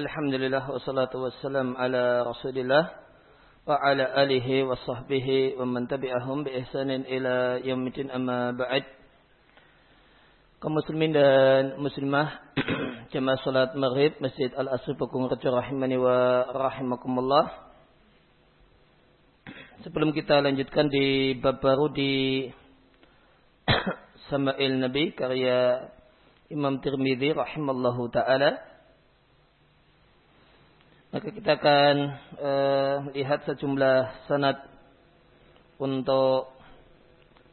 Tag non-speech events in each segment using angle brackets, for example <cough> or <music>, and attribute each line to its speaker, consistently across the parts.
Speaker 1: Alhamdulillah wassalatu wassalam ala Rasulillah wa ala alihi wa sahbihi wa man tabi'ahum bi ihsanin ila yaumil amma ba'd. Kaum muslimin dan muslimah <clears throat> jemaah salat Maghrib Masjid Al-Asr Pekung Rejo rahimani wa rahimakumullah. Sebelum kita lanjutkan di bab baru di <clears throat> Sama'il Nabi karya Imam Tirmidzi rahimallahu taala maka kita akan uh, lihat sejumlah sanad untuk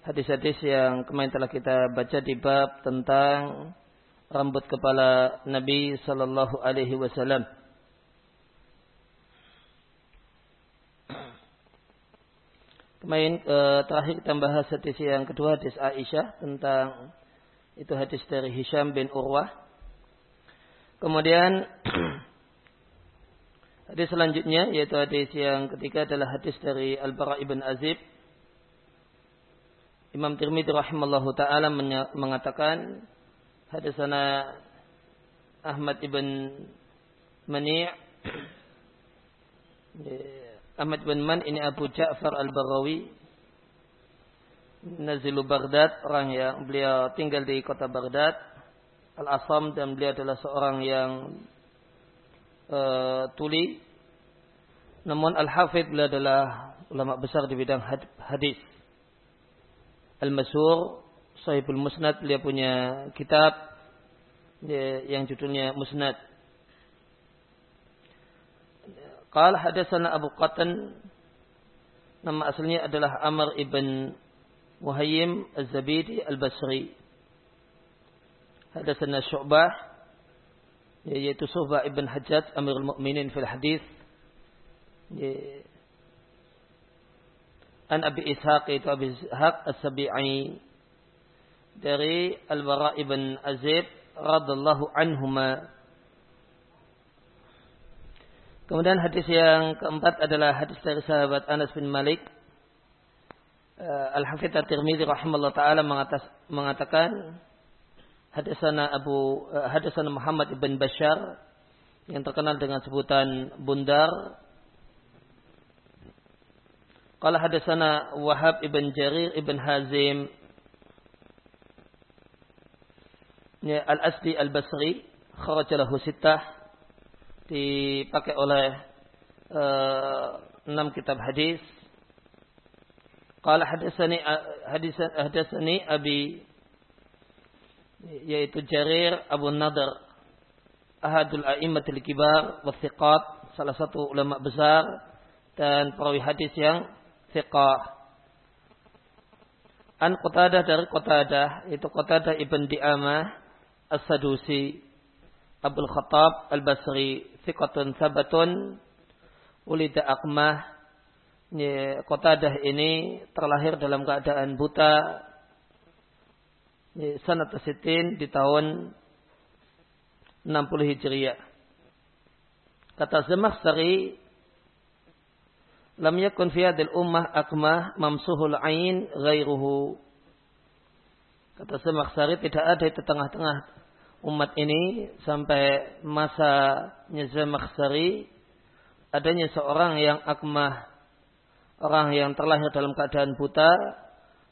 Speaker 1: hadis-hadis yang kemarin telah kita baca di bab tentang rambut kepala Nabi sallallahu alaihi wasallam. Kemarin uh, terakhir kita bahas hadis yang kedua hadis Aisyah tentang itu hadis dari Hisham bin Urwah. Kemudian <clears throat> Hadis selanjutnya yaitu hadis yang ketiga adalah hadis dari Al-Bara ibn Azib. Imam Tirmidzi rahimallahu taala mengatakan hadisana Ahmad ibn Mani' Ahmad bin Man ini Abu Ja'far Al-Barawi Nazilu Baghdad orang yang beliau tinggal di kota Baghdad Al-Asam dan beliau adalah seorang yang uh, tuli. Namun Al-Hafidh beliau adalah ulama besar di bidang hadis. Al-Masur, Sahibul Musnad, beliau punya kitab yang judulnya Musnad. Qal hadasana Abu Qatan nama aslinya adalah Amr ibn Muhayyim Az-Zabidi Al-Basri. Hadasana Syu'bah yaitu Subah ibn Hajjaj Amirul Mukminin fil hadis. An Abi Ishaq itu Abi Ishaq As-Sabi'i. Dari Al-Bara ibn Azib radallahu anhuma. Kemudian hadis yang keempat adalah hadis dari sahabat Anas bin Malik. Uh, Al-Hafidh At-Tirmidzi rahimahullah taala mengatakan hadasana Abu uh, hadasana Muhammad ibn Bashar yang terkenal dengan sebutan Bundar. Qala hadasana Wahab ibn Jarir ibn Hazim ya, Al-Asdi Al-Basri kharajalahu sittah dipakai oleh uh, enam kitab hadis. Qala hadasani hadasani Abi yaitu Jarir Abu Nadar ahadul a'immatul kibar wa thiqat salah satu ulama besar dan perawi hadis yang thiqah. An Qatadah dari Qatadah itu Qatadah ibn Di'amah As-Sadusi Abdul Khattab Al-Basri thiqatun sabatun ulida akmah Qatadah ini terlahir dalam keadaan buta sanat sitin di tahun 60 Hijriah. Kata Zamakhsari, lam yakun fi hadil ummah akmah mamsuhul ain ghairuhu. Kata Zamakhsari tidak ada di tengah-tengah umat ini sampai masa Zamakhsari adanya seorang yang akmah orang yang terlahir dalam keadaan buta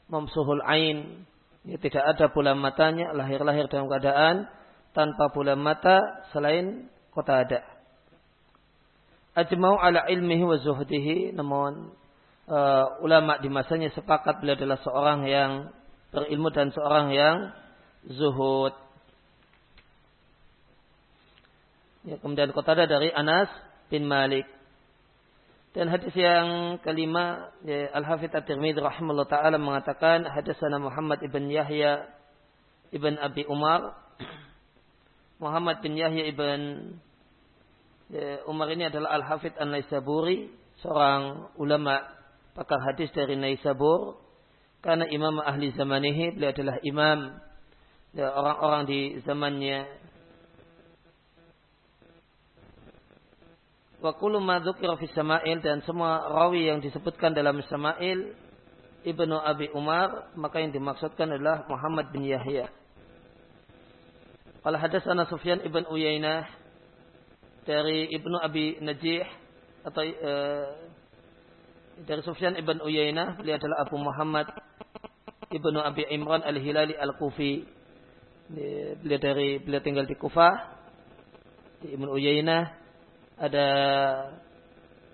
Speaker 1: mamsuhul ain Ya, tidak ada bola matanya, lahir-lahir dalam keadaan tanpa bola mata selain kota ada. Ajmau ala ilmihi wa zuhdihi, namun uh, ulama di masanya sepakat beliau adalah seorang yang berilmu dan seorang yang zuhud. Ya, kemudian kota ada dari Anas bin Malik. Dan hadis yang kelima, ya, Al-Hafidh At-Tirmidhi rahimahullah ta'ala mengatakan, hadasana Muhammad ibn Yahya ibn Abi Umar. <clears throat> Muhammad bin Yahya ibn ya, Umar ini adalah Al-Hafidh An-Naisaburi, seorang ulama pakar hadis dari Naisabur. Karena imam ahli zamanihi, beliau adalah imam ya, orang-orang di zamannya wa kullu ma dzukira fi Sama'il dan semua rawi yang disebutkan dalam Sama'il Ibnu Abi Umar maka yang dimaksudkan adalah Muhammad bin Yahya. Qala hadatsana Sufyan ibn Uyainah dari Ibnu Abi Najih atau uh, dari Sufyan ibn Uyainah beliau adalah Abu Muhammad ibnu Abi Imran al Hilali al Kufi beliau dari beliau tinggal di Kufah di Ibnu Uyainah ada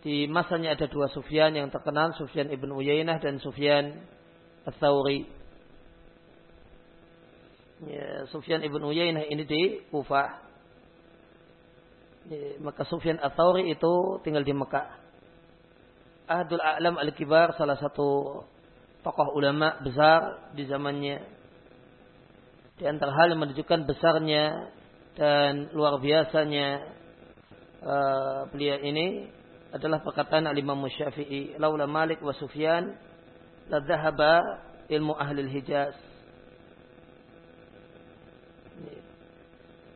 Speaker 1: di masanya ada dua Sufyan yang terkenal Sufyan ibn Uyainah dan Sufyan Ats-Tsauri ya, Sufyan ibn Uyainah ini di Kufah ya, maka Sufyan Ats-Tsauri itu tinggal di Mekah. Ahdul A'lam Al-Kibar salah satu tokoh ulama besar di zamannya. Di antara hal yang menunjukkan besarnya dan luar biasanya uh, beliau ini adalah perkataan Al-Imam Syafi'i, "Laula Malik wa Sufyan la dhahaba ilmu ahli Hijaz."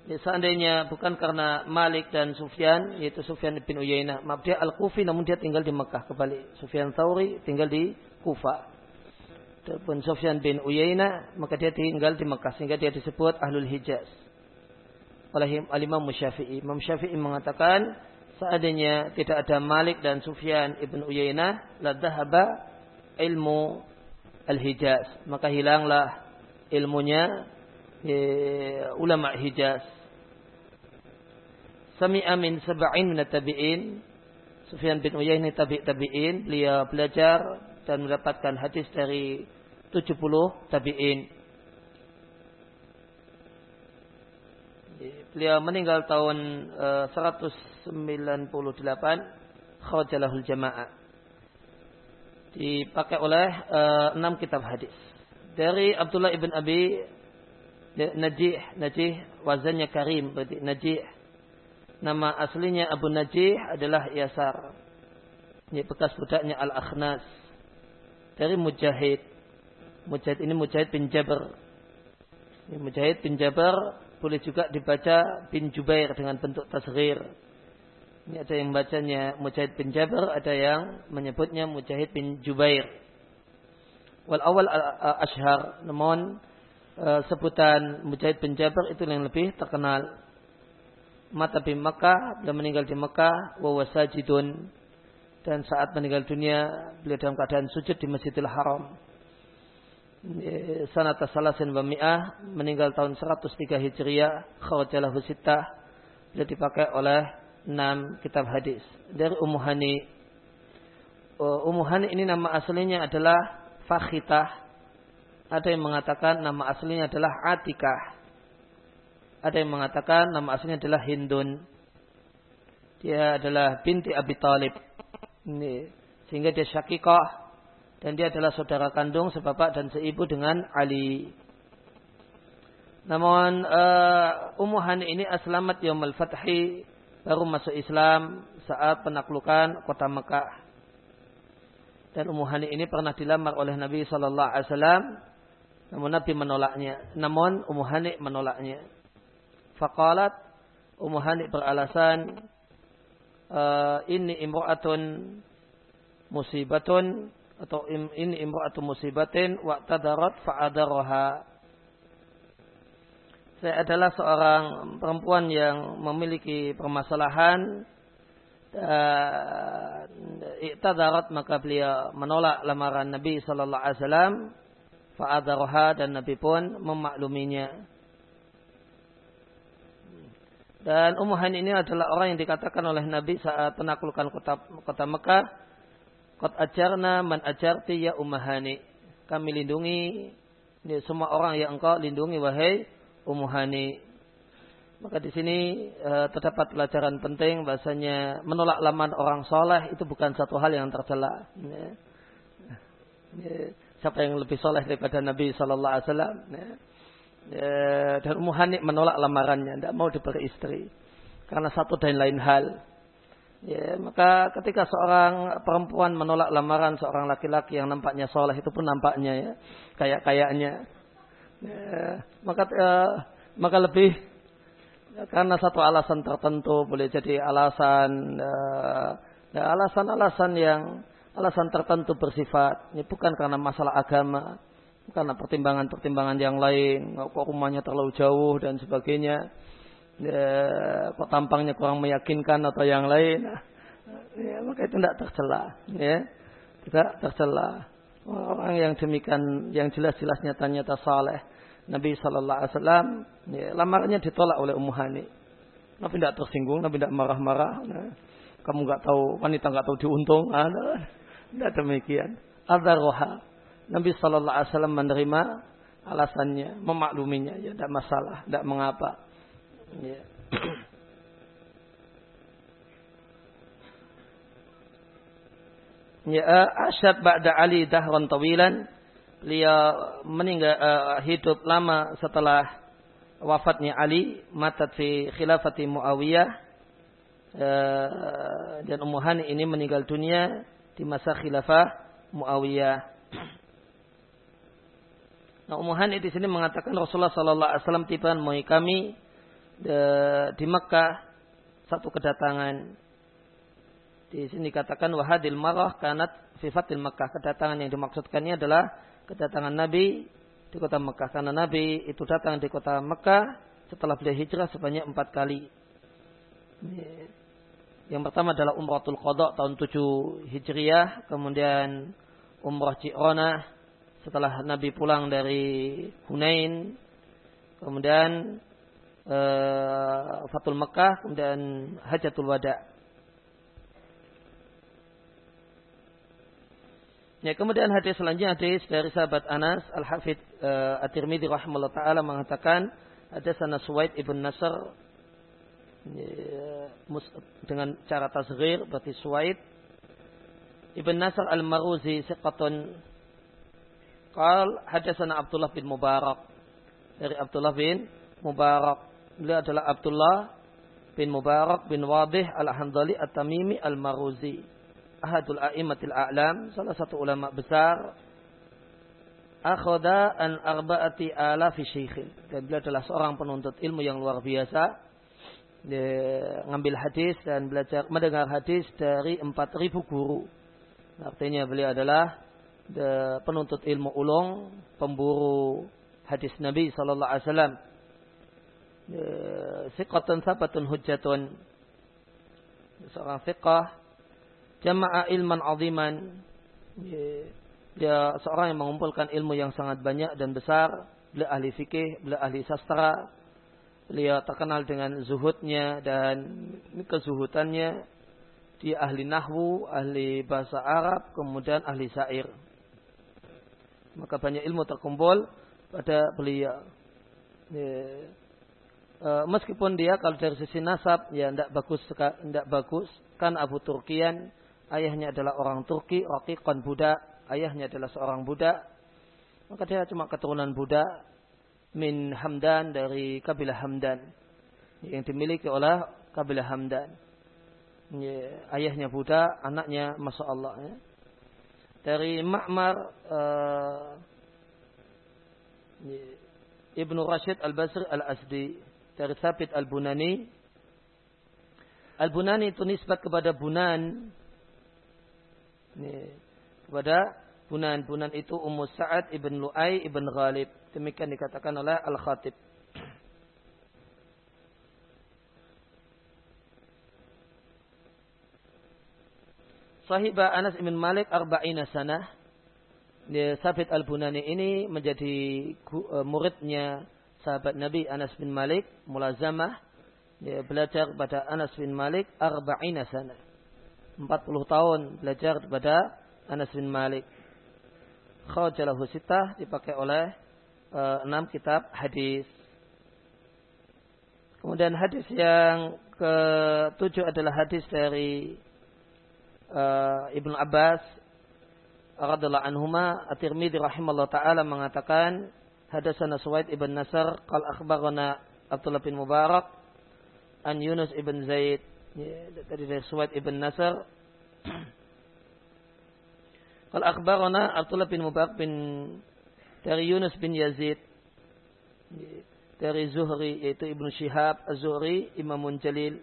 Speaker 1: Ya, seandainya bukan karena Malik dan Sufyan, yaitu Sufyan bin Uyainah, dia Al-Kufi namun dia tinggal di Mekah kembali. Sufyan Thauri tinggal di Kufa. Adapun Sufyan bin Uyainah, maka dia tinggal di Mekah sehingga dia disebut Ahlul Hijaz. Oleh Imam Syafi'i. Imam Syafi'i mengatakan seandainya tidak ada Malik dan Sufyan ibn Uyainah, la dhahaba ilmu Al-Hijaz. Maka hilanglah ilmunya eh, ulama Hijaz sami'a min sab'in min tabi'in Sufyan bin Uyainah tabi' tabi'in beliau belajar dan mendapatkan hadis dari 70 tabi'in beliau meninggal tahun uh, 198 khawajalahul jamaah dipakai oleh uh, enam kitab hadis dari Abdullah ibn Abi Najih Najih wazannya karim berarti Najih Nama aslinya Abu Najih adalah Yasar. Ini bekas budaknya Al-Akhnas. Dari Mujahid. Mujahid ini Mujahid bin Jabir. Ini Mujahid bin Jabir boleh juga dibaca bin Jubair dengan bentuk tasghir. Ini ada yang bacanya Mujahid bin Jabir, ada yang menyebutnya Mujahid bin Jubair. Wal awal ashar, namun uh, sebutan Mujahid bin Jabir itu yang lebih terkenal mata di Mekah, beliau meninggal di Mekah, wa wasajidun dan saat meninggal dunia beliau dalam keadaan sujud di Masjidil Haram. Sanata salasin wa mi'ah meninggal tahun 103 Hijriah, khawajalah husitah beliau dipakai oleh enam kitab hadis dari Ummu Hani. Oh, Ummu Hani ini nama aslinya adalah Fakhitah. Ada yang mengatakan nama aslinya adalah Atikah. Ada yang mengatakan nama aslinya adalah Hindun. Dia adalah binti Abi Talib. Ini. Sehingga dia syakikah. Dan dia adalah saudara kandung sebapak dan seibu dengan Ali. Namun uh, Ummu Hani ini aslamat al fathi baru masuk Islam saat penaklukan kota Mekah. Dan Ummu Hani ini pernah dilamar oleh Nabi Shallallahu Alaihi Wasallam, namun Nabi menolaknya. Namun Ummu Hani menolaknya. Faqalat Ummu Hani beralasan uh, ini imra'atun musibatun atau im, ini imra'atun musibatin wa tadarat fa'adaraha. Saya adalah seorang perempuan yang memiliki permasalahan dan iktadarat maka beliau menolak lamaran Nabi sallallahu alaihi wasallam fa'adaraha dan Nabi pun memakluminya. Dan Ummu ini adalah orang yang dikatakan oleh Nabi saat penaklukan kota, kota Mekah. Kot ajarna man ajarti ya Ummu Hani. Kami lindungi semua orang yang engkau lindungi wahai Ummu Hani. Maka di sini e, terdapat pelajaran penting bahasanya menolak laman orang soleh itu bukan satu hal yang tercela. Ya. Ya. Siapa yang lebih soleh daripada Nabi Sallallahu Alaihi Wasallam? Ya Ya, dan Ummu Hani menolak lamarannya, tidak mau diberi istri karena satu dan lain hal. Ya, maka ketika seorang perempuan menolak lamaran seorang laki-laki yang nampaknya soleh itu pun nampaknya ya kayak kayaknya, ya, maka uh, maka lebih ya, karena satu alasan tertentu boleh jadi alasan uh, ya, alasan-alasan yang alasan tertentu bersifat, ya, bukan karena masalah agama, karena pertimbangan-pertimbangan yang lain, kok rumahnya terlalu jauh dan sebagainya. Ya, tampangnya kurang meyakinkan atau yang lain, ya, maka itu tidak tercela, ya, tidak tercela. Orang yang demikian, yang jelas-jelas nyata-nyata saleh, Nabi Shallallahu Alaihi Wasallam, ya, lamarannya ditolak oleh Ummu Hani. Nabi tidak tersinggung, Nabi tidak marah-marah. Nah, kamu nggak tahu, wanita nggak tahu diuntung, nah, tidak demikian. Ada roha. Nabi Shallallahu Alaihi Wasallam menerima alasannya, memakluminya, ya tidak masalah, tidak mengapa. Ya. Ya, Asyad ba'da Ali dahran tawilan. Beliau meninggal uh, hidup lama setelah wafatnya Ali, matat fi khilafati Muawiyah. Uh, dan Ummu Hani ini meninggal dunia di masa khilafah Muawiyah. Nah, Ummu Hani di sini mengatakan Rasulullah sallallahu alaihi wasallam tiba kami de, di Mekah satu kedatangan. Di sini katakan wahadil marah kanat sifatil Mekah. Kedatangan yang dimaksudkannya adalah kedatangan Nabi di kota Mekah. Karena Nabi itu datang di kota Mekah setelah beliau hijrah sebanyak empat kali. Yang pertama adalah Umratul Qadha tahun 7 Hijriah. Kemudian Umrah Ji'ronah setelah Nabi pulang dari Hunain, kemudian uh, Fatul Mekah, kemudian Hajatul Wada. Ya, kemudian hadis selanjutnya hadis dari sahabat Anas Al-Hafidh uh, At-Tirmidzi rahimahullah taala mengatakan ada sana Suwaid ibn Nasr ya, dengan cara tasghir berarti Suwaid ibn Nasr Al-Maruzi siqatun Qal hadasana Abdullah bin Mubarak. Dari Abdullah bin Mubarak. Beliau adalah Abdullah bin Mubarak bin Wadih al-Handali at-Tamimi al-Maruzi. Ahadul a'immatil a'lam. Salah satu ulama besar. Akhoda an arba'ati ala fi syikhin. Dan beliau adalah seorang penuntut ilmu yang luar biasa. Dia ngambil hadis dan belajar mendengar hadis dari 4000 guru. Artinya beliau adalah the penuntut ilmu ulung, pemburu hadis Nabi sallallahu alaihi wasallam. Siqatun sabatun hujjatun. Seorang fiqah jama'a ilman aziman. Dia seorang yang mengumpulkan ilmu yang sangat banyak dan besar. Beliau ahli fikih, beliau ahli sastra. Beliau terkenal dengan zuhudnya dan kezuhutannya. Dia ahli nahwu, ahli bahasa Arab, kemudian ahli syair. Maka banyak ilmu terkumpul pada beliau. Ya. E, meskipun dia kalau dari sisi nasab ya tidak bagus tidak bagus kan Abu Turkian ayahnya adalah orang Turki, raqiqan budak, ayahnya adalah seorang budak. Maka dia cuma keturunan budak min Hamdan dari kabilah Hamdan yang dimiliki oleh kabilah Hamdan. Ya, ayahnya budak, anaknya masya Allah. Ya dari Ma'mar uh, Ibnu Rashid Al-Basri Al-Asdi dari Thabit Al-Bunani. Al-Bunani itu nisbat kepada Bunan. Ini, kepada Bunan. Bunan itu Ummu Sa'ad Ibn Lu'ay Ibn Ghalib. Demikian dikatakan oleh Al-Khatib. Sahibah Anas bin Malik arba'ina sanah. Sabit al-Bunani ini menjadi e, muridnya sahabat Nabi Anas bin Malik mulazamah dia belajar kepada Anas bin Malik arba'ina sana. 40 tahun belajar kepada Anas bin Malik. Khajalahu sitah dipakai oleh uh, enam kitab hadis. Kemudian hadis yang ketujuh adalah hadis dari uh, Ibnu Abbas radhiyallahu anhuma. At-Tirmidzi rahimallahu taala mengatakan hadasana Suwaid ibn Nasr qal akhbarana Abdullah bin Mubarak an Yunus ibn Zaid. Ya, tadi dari Suwaid ibn Nasr. <clears throat> Qal akhbarana Abdullah bin Mubarak bin dari Yunus bin Yazid. Ya, dari Zuhri yaitu Ibnu Syihab Az-Zuhri Imamun Jalil.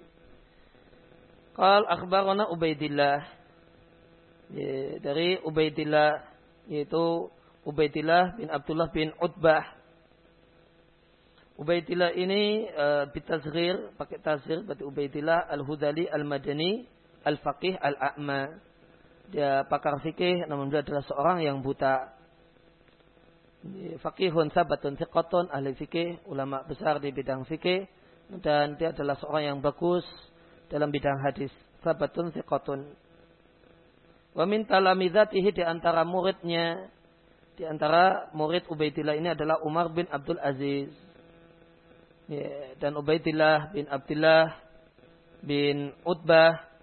Speaker 1: Qal akhbarana Ubaidillah. Ya, dari Ubaidillah yaitu Ubaidillah bin Abdullah bin Utbah Ubaidillah ini uh, bitazghir, pakai tazghir berarti Ubaidillah al-Hudali al-Madani al-Faqih al-A'ma. Dia pakar fikih namun dia adalah seorang yang buta. Faqihun sabatun thiqatun ahli fikih, ulama besar di bidang fikih dan dia adalah seorang yang bagus dalam bidang hadis. Sabatun thiqatun. Wa min talamidatihi di antara muridnya di antara murid Ubaidillah ini adalah Umar bin Abdul Aziz ya, dan Ubaidillah bin Abdullah bin Utbah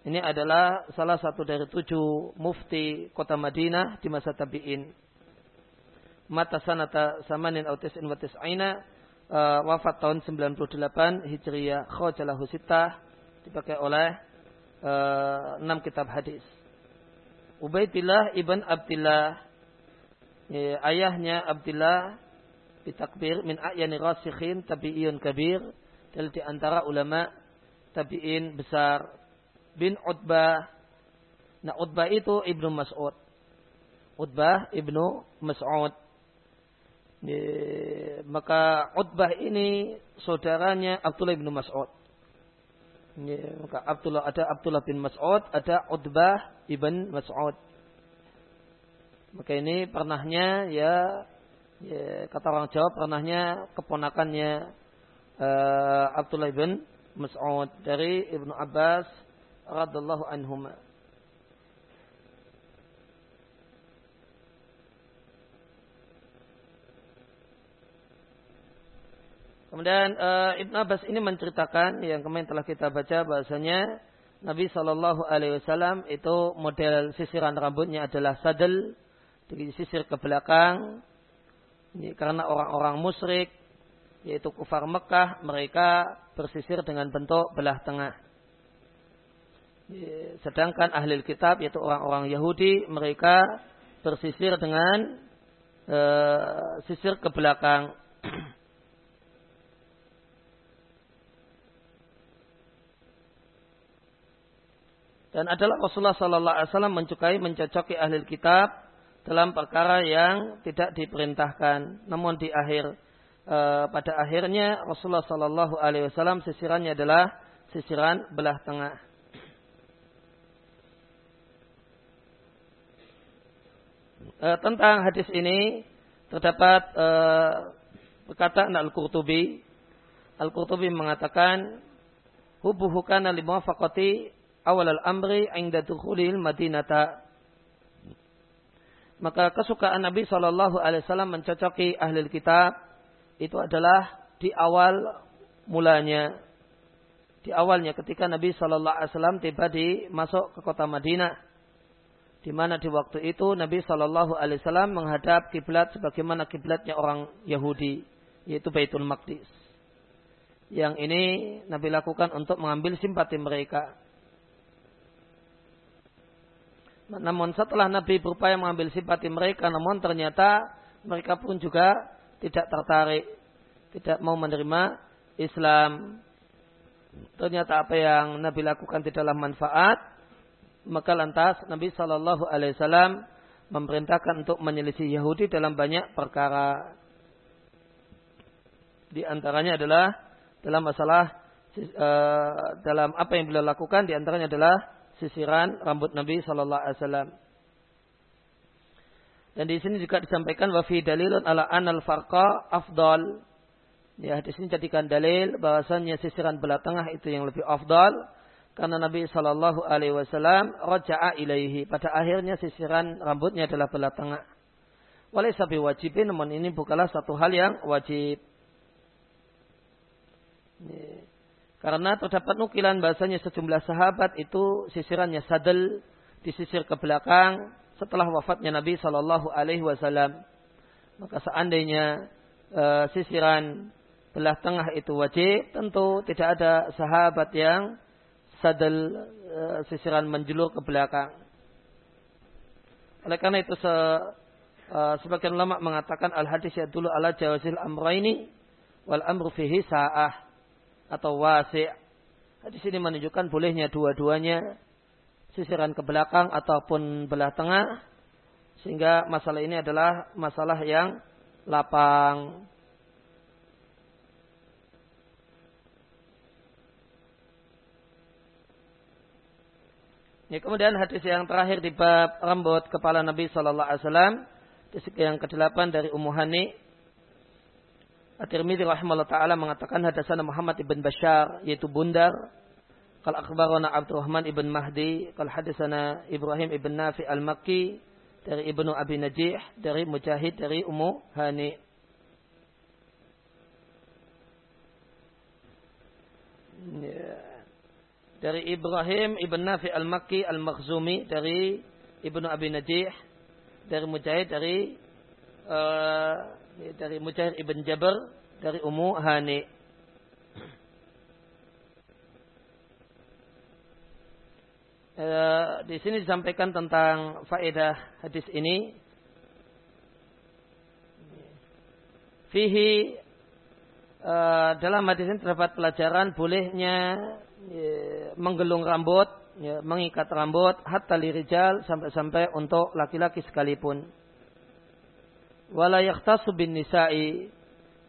Speaker 1: ini adalah salah satu dari tujuh mufti kota Madinah di masa tabi'in. Mata sanata samanin autisin watis aina uh, wafat tahun 98 Hijriyah Khojalahu Sitah dipakai oleh uh, enam kitab hadis. Ubaidillah ibn Abdullah ya, ayahnya Abdullah bitakbir min a'yani rasikhin tabi'iyun kabir. Dari di antara ulama tabi'in besar. Bin Utbah. Nah Utbah itu Ibnu Mas'ud. Utbah Ibnu Mas'ud. Ya, maka Utbah ini saudaranya Abdullah Ibnu Mas'ud. Ya, maka Abdullah ada Abdullah bin Mas'ud ada Utbah ibn Mas'ud maka ini pernahnya ya ya, kata orang Jawa pernahnya keponakannya uh, Abdullah bin Mas'ud dari Ibnu Abbas radhiallahu anhuma. Kemudian uh, Ibn Abbas ini menceritakan yang kemarin telah kita baca bahasanya Nabi Shallallahu Alaihi Wasallam itu model sisiran rambutnya adalah sadel, sisir ke belakang, ini karena orang-orang musyrik, yaitu kufar Mekah, mereka bersisir dengan bentuk belah tengah. Sedangkan ahli kitab, yaitu orang-orang Yahudi, mereka bersisir dengan e, sisir ke belakang. <clears throat> Dan adalah Rasulullah Sallallahu Alaihi Wasallam mencukai mencocoki ahli kitab dalam perkara yang tidak diperintahkan. Namun di akhir e, pada akhirnya Rasulullah Shallallahu Alaihi Wasallam sisirannya adalah sisiran belah tengah. E, tentang hadis ini terdapat e, perkataan Al-Qurtubi. Al-Qurtubi mengatakan hubuhu kana limuwafaqati awal al-amri inda dukhulil madinata maka kesukaan Nabi Shallallahu Alaihi Wasallam mencocoki ahli kitab itu adalah di awal mulanya, di awalnya ketika Nabi Shallallahu Alaihi Wasallam tiba di masuk ke kota Madinah, di mana di waktu itu Nabi Shallallahu Alaihi Wasallam menghadap kiblat sebagaimana kiblatnya orang Yahudi, yaitu Baitul Maqdis. Yang ini Nabi lakukan untuk mengambil simpati mereka. Namun setelah Nabi berupaya mengambil simpati mereka, namun ternyata mereka pun juga tidak tertarik, tidak mau menerima Islam. Ternyata apa yang Nabi lakukan tidaklah manfaat, maka lantas Nabi Shallallahu Alaihi Wasallam memerintahkan untuk menyelisih Yahudi dalam banyak perkara. Di antaranya adalah dalam masalah uh, dalam apa yang beliau lakukan, di antaranya adalah sisiran rambut Nabi Shallallahu Alaihi Wasallam. Dan di sini juga disampaikan wafi dalilun ala anal farqa afdal. Ya, di sini jadikan dalil bahwasannya sisiran belah tengah itu yang lebih afdal karena Nabi Shallallahu Alaihi Wasallam roja'a ilaihi. Pada akhirnya sisiran rambutnya adalah belah tengah. Walau sabi wajibin, namun ini bukanlah satu hal yang wajib. Ya. Karena terdapat nukilan bahasanya sejumlah sahabat itu sisirannya sadel disisir ke belakang setelah wafatnya Nabi Shallallahu Alaihi Wasallam. Maka seandainya e, sisiran belah tengah itu wajib, tentu tidak ada sahabat yang sadel e, sisiran menjulur ke belakang. Oleh karena itu se, e, sebagian ulama mengatakan al hadis ya dulu ala jawazil amraini wal amru fihi sa'ah atau wasi'. Kan di sini menunjukkan bolehnya dua-duanya sisiran ke belakang ataupun belah tengah sehingga masalah ini adalah masalah yang lapang. Ya, kemudian hadis yang terakhir di bab rambut kepala Nabi Shallallahu Alaihi Wasallam, hadis yang kedelapan dari Umuhani At-Tirmidzi rahimahullah taala mengatakan hadasana Muhammad ibn Bashar yaitu Bundar. Kal akhbarana Abdurrahman ibn Mahdi, kal hadasana Ibrahim ibn Nafi al-Makki dari Ibnu Abi Najih, dari Mujahid dari Ummu Hani. Yeah dari Ibrahim ibn Nafi al-Makki al-Makhzumi dari Ibnu Abi Najih dari Mujahid dari uh, dari Mujahid ibn Jabir dari Ummu Hani uh, di sini disampaikan tentang faedah hadis ini fihi uh, dalam hadis ini terdapat pelajaran bolehnya ya, menggelung rambut, ya, mengikat rambut hatta lirijal sampai-sampai untuk laki-laki sekalipun. Wala yakhtasu bin nisa'i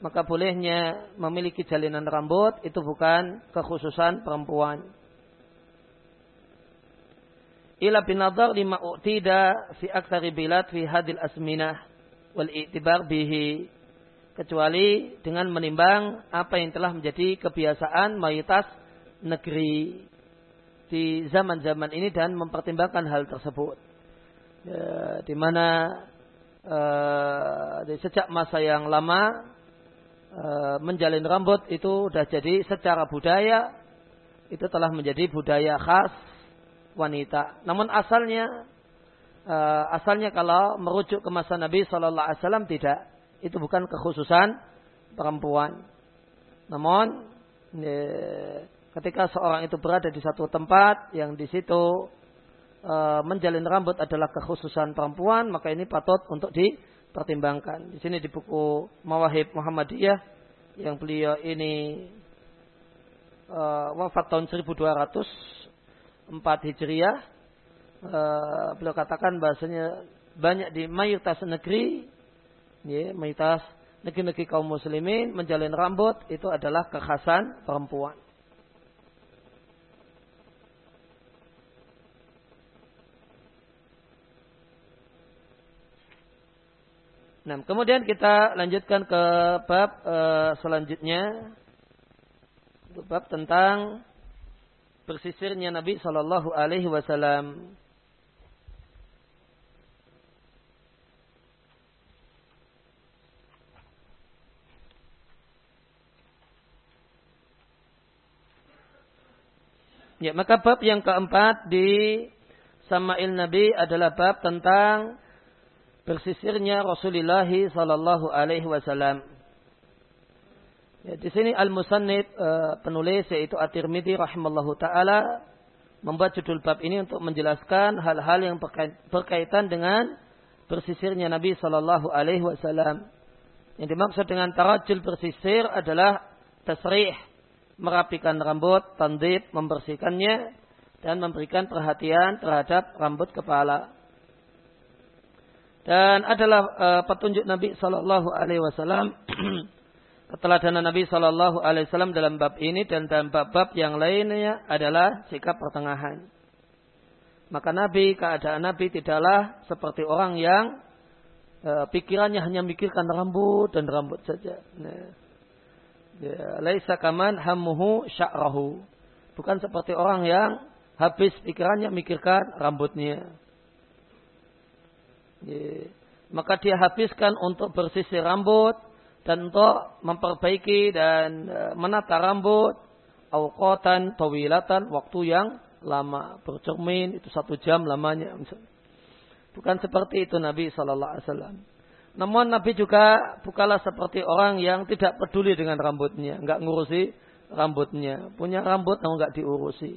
Speaker 1: maka bolehnya memiliki jalinan rambut itu bukan kekhususan perempuan. Ila binadar lima u'tida fi aktari bilad fi hadil asminah wal i'tibar bihi kecuali dengan menimbang apa yang telah menjadi kebiasaan mayoritas negeri di zaman-zaman ini dan mempertimbangkan hal tersebut. Ya, di mana uh, sejak masa yang lama uh, menjalin rambut itu sudah jadi secara budaya itu telah menjadi budaya khas wanita. Namun asalnya uh, asalnya kalau merujuk ke masa Nabi Shallallahu Alaihi Wasallam tidak itu bukan kekhususan perempuan. Namun ketika seorang itu berada di satu tempat yang di situ e, menjalin rambut adalah kekhususan perempuan, maka ini patut untuk dipertimbangkan. Di sini di buku Mawahib Muhammadiyah yang beliau ini e, wafat tahun 1204 Hijriah, e, beliau katakan bahasanya banyak di mayoritas negeri, ya, mayoritas negeri-negeri kaum muslimin menjalin rambut itu adalah kekhasan perempuan. Nah, kemudian kita lanjutkan ke bab uh, selanjutnya. Bab tentang bersisirnya Nabi Shallallahu Alaihi Wasallam. Ya, maka bab yang keempat di Sama'il Nabi adalah bab tentang bersisirnya Rasulullah sallallahu alaihi wasallam. Ya, di sini al-musannif uh, penulis yaitu At-Tirmidzi rahimallahu taala membuat judul bab ini untuk menjelaskan hal-hal yang berkaitan dengan bersisirnya Nabi sallallahu alaihi wasallam. Yang dimaksud dengan tarajul bersisir adalah tasrih, merapikan rambut, tandib, membersihkannya dan memberikan perhatian terhadap rambut kepala dan adalah uh, petunjuk Nabi Shallallahu Alaihi Wasallam <clears throat> keteladanan Nabi Shallallahu Alaihi Wasallam dalam bab ini dan dalam bab-bab yang lainnya adalah sikap pertengahan. Maka Nabi keadaan Nabi tidaklah seperti orang yang uh, pikirannya hanya mikirkan rambut dan rambut saja. Nah, ya, laisa kaman hamuhu sya'rahu. Bukan seperti orang yang habis pikirannya mikirkan rambutnya. Maka dia habiskan untuk bersisir rambut dan untuk memperbaiki dan e, menata rambut. Awqatan tawilatan waktu yang lama. Bercermin itu satu jam lamanya. Bukan seperti itu Nabi Shallallahu Alaihi Wasallam. Namun Nabi juga bukanlah seperti orang yang tidak peduli dengan rambutnya. Nggak ngurusi rambutnya. Punya rambut namun nggak diurusi.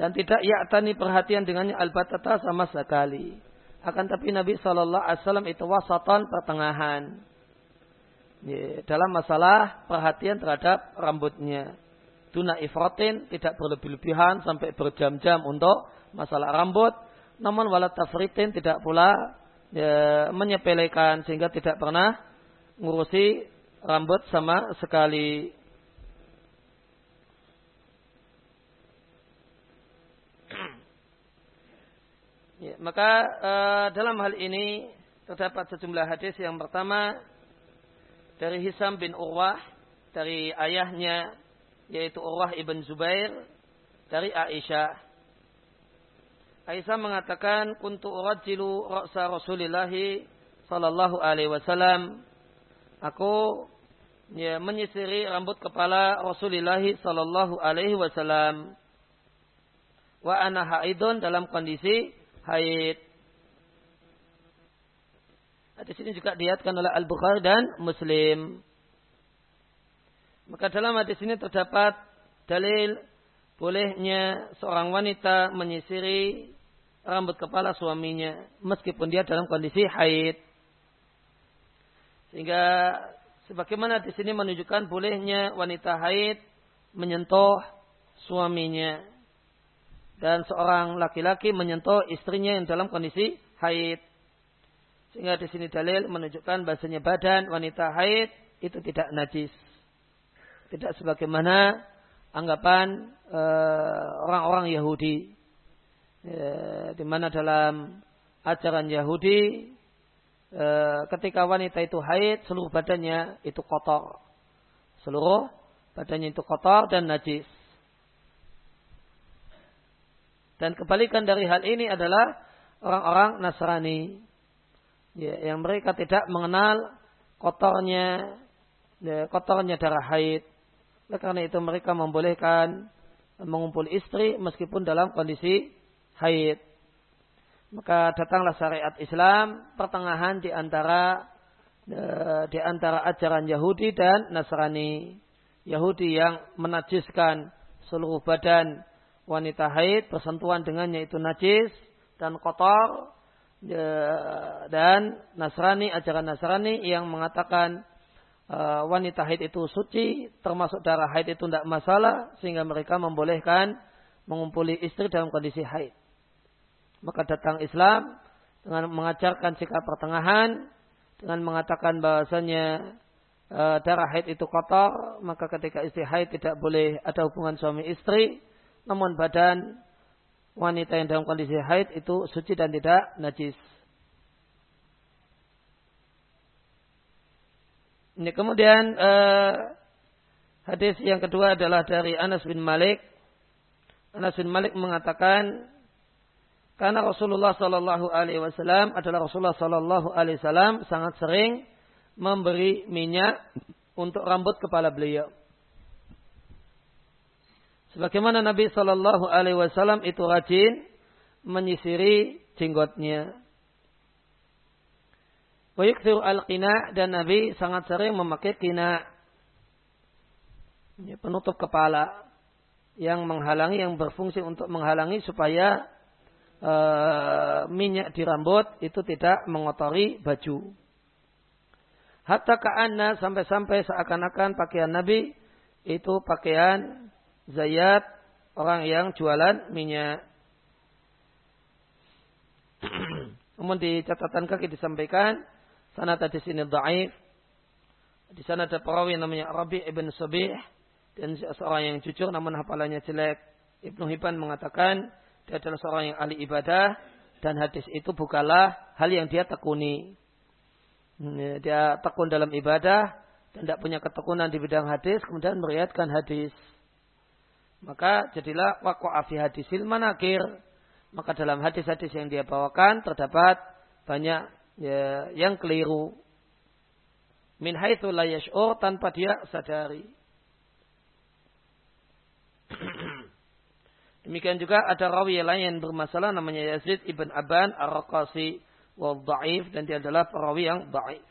Speaker 1: Dan tidak yaktani perhatian dengannya. Albatata sama sekali akan tapi Nabi Shallallahu Alaihi Wasallam itu wasatan pertengahan ya, dalam masalah perhatian terhadap rambutnya. Tuna ifratin tidak berlebih-lebihan sampai berjam-jam untuk masalah rambut. Namun walat tafritin tidak pula ya, menyepelekan sehingga tidak pernah ngurusi rambut sama sekali. Ya, maka uh, dalam hal ini terdapat sejumlah hadis yang pertama dari Hisam bin Urwah dari ayahnya yaitu Urwah ibn Zubair dari Aisyah. Aisyah mengatakan kuntu urajilu ra'sa Rasulillah sallallahu alaihi wasallam. Aku ya, menyisiri rambut kepala Rasulullah sallallahu alaihi wasallam. Wa ana haidun dalam kondisi haid. Hadis ini juga diatkan oleh Al-Bukhari dan Muslim. Maka dalam hadis ini terdapat dalil bolehnya seorang wanita menyisiri rambut kepala suaminya meskipun dia dalam kondisi haid. Sehingga sebagaimana di sini menunjukkan bolehnya wanita haid menyentuh suaminya dan seorang laki-laki menyentuh istrinya yang dalam kondisi haid. Sehingga di sini dalil menunjukkan bahasanya badan wanita haid itu tidak najis. Tidak sebagaimana anggapan uh, orang-orang Yahudi. Ya, di mana dalam ajaran Yahudi uh, ketika wanita itu haid seluruh badannya itu kotor. Seluruh badannya itu kotor dan najis. Dan kebalikan dari hal ini adalah orang-orang Nasrani. Ya, yang mereka tidak mengenal kotornya ya, kotornya darah haid. Oleh karena itu mereka membolehkan mengumpul istri meskipun dalam kondisi haid. Maka datanglah syariat Islam pertengahan di antara ya, di antara ajaran Yahudi dan Nasrani. Yahudi yang menajiskan seluruh badan wanita haid bersentuhan dengannya itu najis dan kotor dan Nasrani ajaran Nasrani yang mengatakan uh, wanita haid itu suci termasuk darah haid itu tidak masalah sehingga mereka membolehkan mengumpuli istri dalam kondisi haid. Maka datang Islam dengan mengajarkan sikap pertengahan dengan mengatakan bahasanya uh, darah haid itu kotor maka ketika istri haid tidak boleh ada hubungan suami istri namun badan wanita yang dalam kondisi haid itu suci dan tidak najis. Ini kemudian uh, hadis yang kedua adalah dari Anas bin Malik. Anas bin Malik mengatakan karena Rasulullah Shallallahu Alaihi Wasallam adalah Rasulullah Shallallahu Alaihi Wasallam sangat sering memberi minyak untuk rambut kepala beliau. Sebagaimana Nabi Shallallahu Alaihi Wasallam itu rajin menyisiri jenggotnya. Wayukthiru al-qina dan Nabi sangat sering memakai qina. Penutup kepala yang menghalangi, yang berfungsi untuk menghalangi supaya uh, minyak di rambut itu tidak mengotori baju. Hatta ka'anna sampai-sampai seakan-akan pakaian Nabi itu pakaian Zayat orang yang jualan minyak. <clears throat> Namun di catatan kaki disampaikan sana tadi sini dhaif. Di sana ada perawi namanya Rabi ibn Sabih dan seorang yang jujur namun hafalannya jelek. Ibnu Hibban mengatakan dia adalah seorang yang ahli ibadah dan hadis itu bukanlah hal yang dia tekuni. Dia tekun dalam ibadah dan tidak punya ketekunan di bidang hadis kemudian meriatkan hadis. Maka jadilah waqa'a fi hadisil manakir. Maka dalam hadis-hadis yang dia bawakan terdapat banyak ya, yang keliru. Min haitsu la yash'ur tanpa dia sadari. <clears throat> Demikian juga ada rawi lain yang bermasalah namanya Yazid ibn Aban ar-Raqasi wa dhaif dan dia adalah perawi yang dhaif.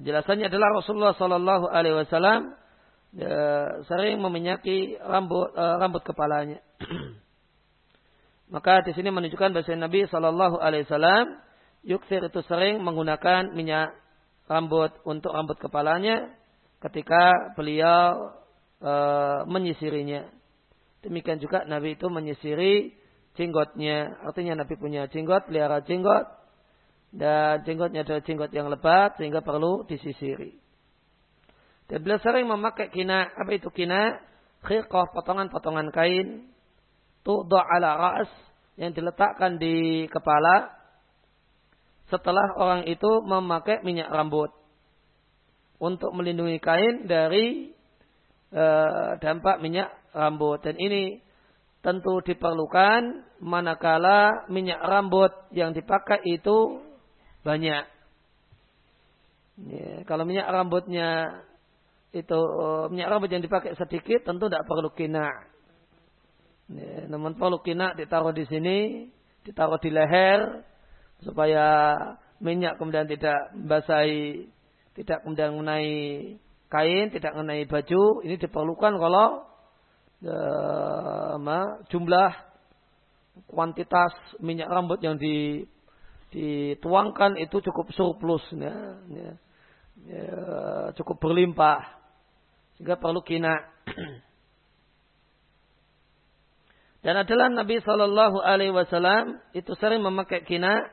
Speaker 1: Penjelasannya adalah Rasulullah sallallahu alaihi wasallam ya, sering meminyaki rambut uh, rambut kepalanya. <clears throat> Maka di sini menunjukkan bahasa Nabi Shallallahu Alaihi Wasallam yuksir itu sering menggunakan minyak rambut untuk rambut kepalanya ketika beliau e, menyisirinya. Demikian juga Nabi itu menyisiri jenggotnya. Artinya Nabi punya jenggot, pelihara jenggot. Dan jenggotnya adalah jenggot yang lebat sehingga perlu disisiri. Dan beliau sering memakai kina. Apa itu kina? Khirqah, potongan-potongan kain. Tu'da' ala ra's. yang diletakkan di kepala setelah orang itu memakai minyak rambut untuk melindungi kain dari e, dampak minyak rambut dan ini tentu diperlukan manakala minyak rambut yang dipakai itu banyak. Ya, kalau minyak rambutnya itu minyak rambut yang dipakai sedikit tentu tidak perlu kina. Ya, namun perlu kina ditaruh di sini, ditaruh di leher supaya minyak kemudian tidak membasahi, tidak kemudian mengenai kain, tidak mengenai baju. Ini diperlukan kalau uh, jumlah kuantitas minyak rambut yang di, dituangkan itu cukup surplus, ya, ya, ya, cukup berlimpah, sehingga perlu kina. Dan adalah Nabi Shallallahu Alaihi Wasallam itu sering memakai kina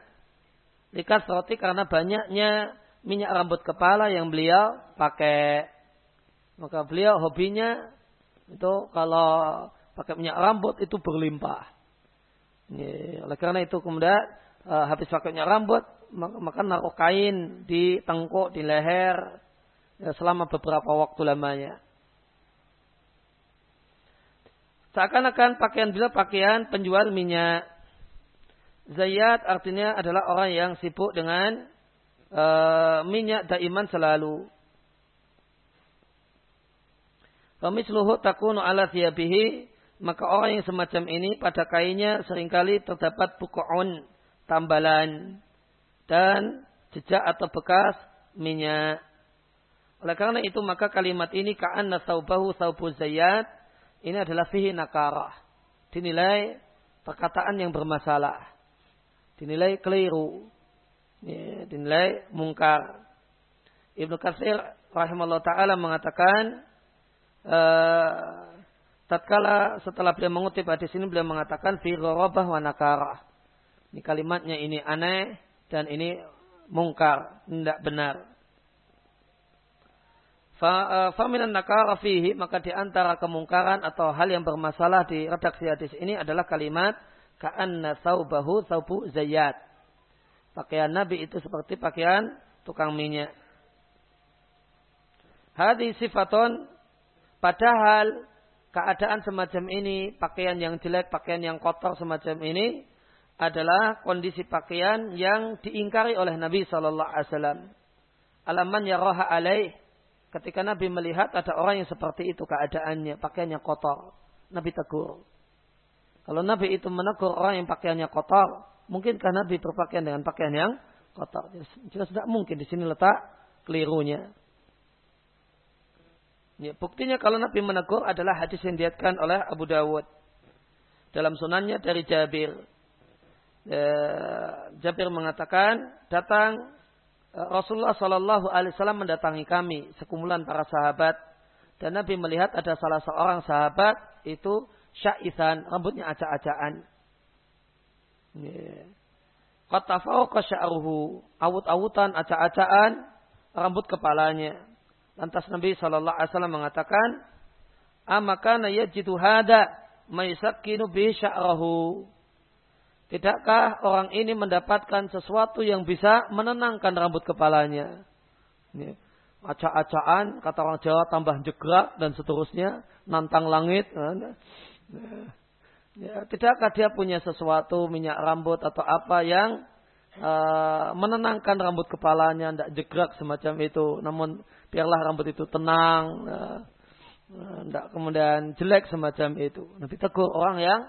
Speaker 1: likas roti karena banyaknya minyak rambut kepala yang beliau pakai. Maka beliau hobinya itu kalau pakai minyak rambut itu berlimpah. Ya, oleh karena itu kemudian uh, habis pakai minyak rambut maka naruh kain di tengkuk, di leher selama beberapa waktu lamanya. Seakan-akan pakaian beliau pakaian penjual minyak. Zayat artinya adalah orang yang sibuk dengan uh, minyak daiman selalu. Famisluhu takunu ala thiyabihi. Maka orang yang semacam ini pada kainnya sering kali terdapat buku'un, tambalan, dan jejak atau bekas minyak. Oleh karena itu maka kalimat ini ka'anna saubahu saubu zayat ini adalah fihi nakarah. Dinilai perkataan yang bermasalah. Dinilai keliru. Ya, dinilai mungkar. Ibnu Katsir rahimahullah taala mengatakan uh, tatkala setelah beliau mengutip hadis ini beliau mengatakan fi gharabah wa nakarah. Ini kalimatnya ini aneh dan ini mungkar, tidak benar. Faminan nakara fihi maka di antara kemungkaran atau hal yang bermasalah di redaksi hadis ini adalah kalimat ka'anna saubahu saubu zayyat. Pakaian Nabi itu seperti pakaian tukang minyak. Hadis sifaton padahal keadaan semacam ini, pakaian yang jelek, pakaian yang kotor semacam ini adalah kondisi pakaian yang diingkari oleh Nabi Shallallahu Alaihi Wasallam. Alaman ya roha alaih Ketika Nabi melihat ada orang yang seperti itu keadaannya, pakaiannya kotor. Nabi tegur. Kalau Nabi itu menegur orang yang pakaiannya kotor, mungkinkah Nabi berpakaian dengan pakaian yang kotor? Jelas tidak mungkin. Di sini letak kelirunya. Ya, buktinya kalau Nabi menegur adalah hadis yang diatkan oleh Abu Dawud. Dalam sunannya dari Jabir. Ya, Jabir mengatakan, datang Rasulullah Shallallahu Alaihi Wasallam mendatangi kami sekumpulan para sahabat dan Nabi melihat ada salah seorang sahabat itu syaitan rambutnya acak-acakan. Kata fauqa sya'ruhu awut-awutan acak-acakan rambut kepalanya. Lantas Nabi Shallallahu Alaihi Wasallam mengatakan, amakana yajidu hada maisakinu bi sya'rahu. Tidakkah orang ini mendapatkan sesuatu yang bisa menenangkan rambut kepalanya? Ini, acak-acaan, kata orang Jawa tambah jegrak dan seterusnya, nantang langit. Ya, tidakkah dia punya sesuatu minyak rambut atau apa yang uh, menenangkan rambut kepalanya, tidak jegrak semacam itu. Namun biarlah rambut itu tenang, tidak uh, kemudian jelek semacam itu. Nabi tegur orang yang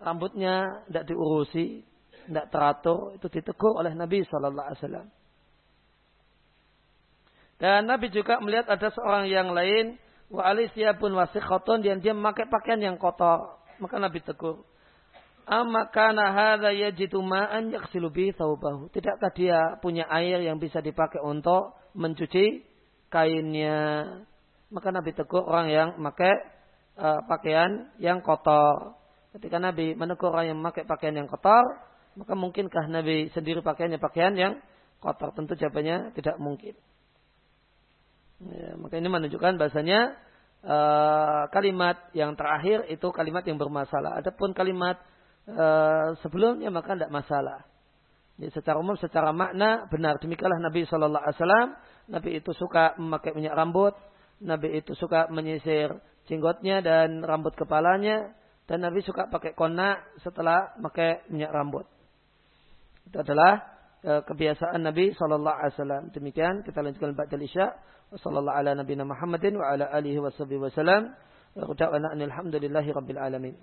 Speaker 1: rambutnya tidak diurusi, tidak teratur, itu ditegur oleh Nabi Shallallahu Alaihi Wasallam. Dan Nabi juga melihat ada seorang yang lain, wa alisya pun wasikhatun, dan dia memakai pakaian yang kotor. Maka Nabi tegur. Amma kana yajidu ma'an yaksilu bi thawbahu. Tidakkah dia punya air yang bisa dipakai untuk mencuci kainnya? Maka Nabi tegur orang yang memakai uh, pakaian yang kotor. Ketika Nabi menegur orang yang memakai pakaian yang kotor, maka mungkinkah Nabi sendiri pakaiannya pakaian yang kotor? Tentu jawabannya tidak mungkin. Ya, maka ini menunjukkan bahasanya uh, kalimat yang terakhir itu kalimat yang bermasalah. Adapun kalimat uh, sebelumnya maka tidak masalah. Jadi secara umum, secara makna benar. Demikianlah Nabi Shallallahu Alaihi Wasallam. Nabi itu suka memakai minyak rambut. Nabi itu suka menyisir jenggotnya dan rambut kepalanya. Dan Nabi suka pakai kona setelah pakai minyak rambut. Itu adalah uh, kebiasaan Nabi Shallallahu Alaihi Wasallam. Demikian kita lanjutkan ba'dal isya. Wassallallahu ala nabiyina Muhammadin wa ala alihi wa sahbihi wa sallam. Wa alhamdulillahi rabbil alamin.